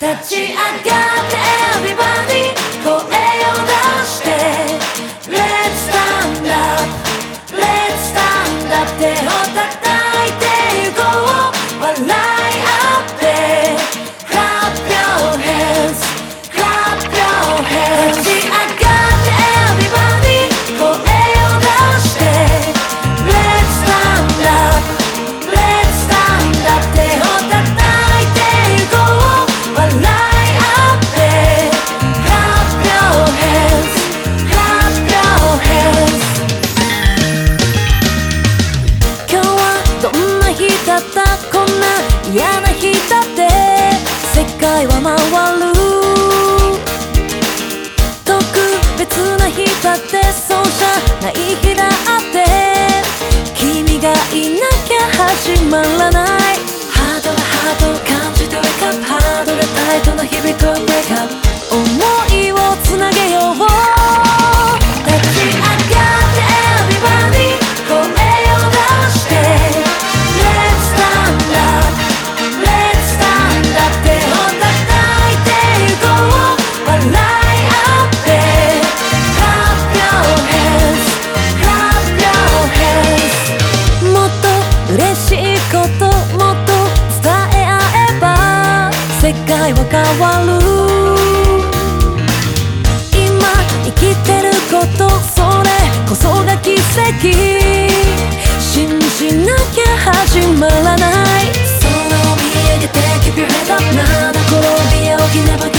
立ち上がって界は回る。特別な日だってそうじゃない日だって。君がいなきゃ始まらない。ハードはハード感じて Wake ハードルタイトな日々。変わる。今生きてることそれこそが奇跡。信じなきゃ始まらない。空を見上げて Keep your head up な起きねば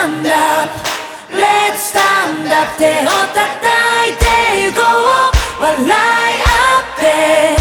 stand up Let's stand up 手を叩いてゆこう笑い合って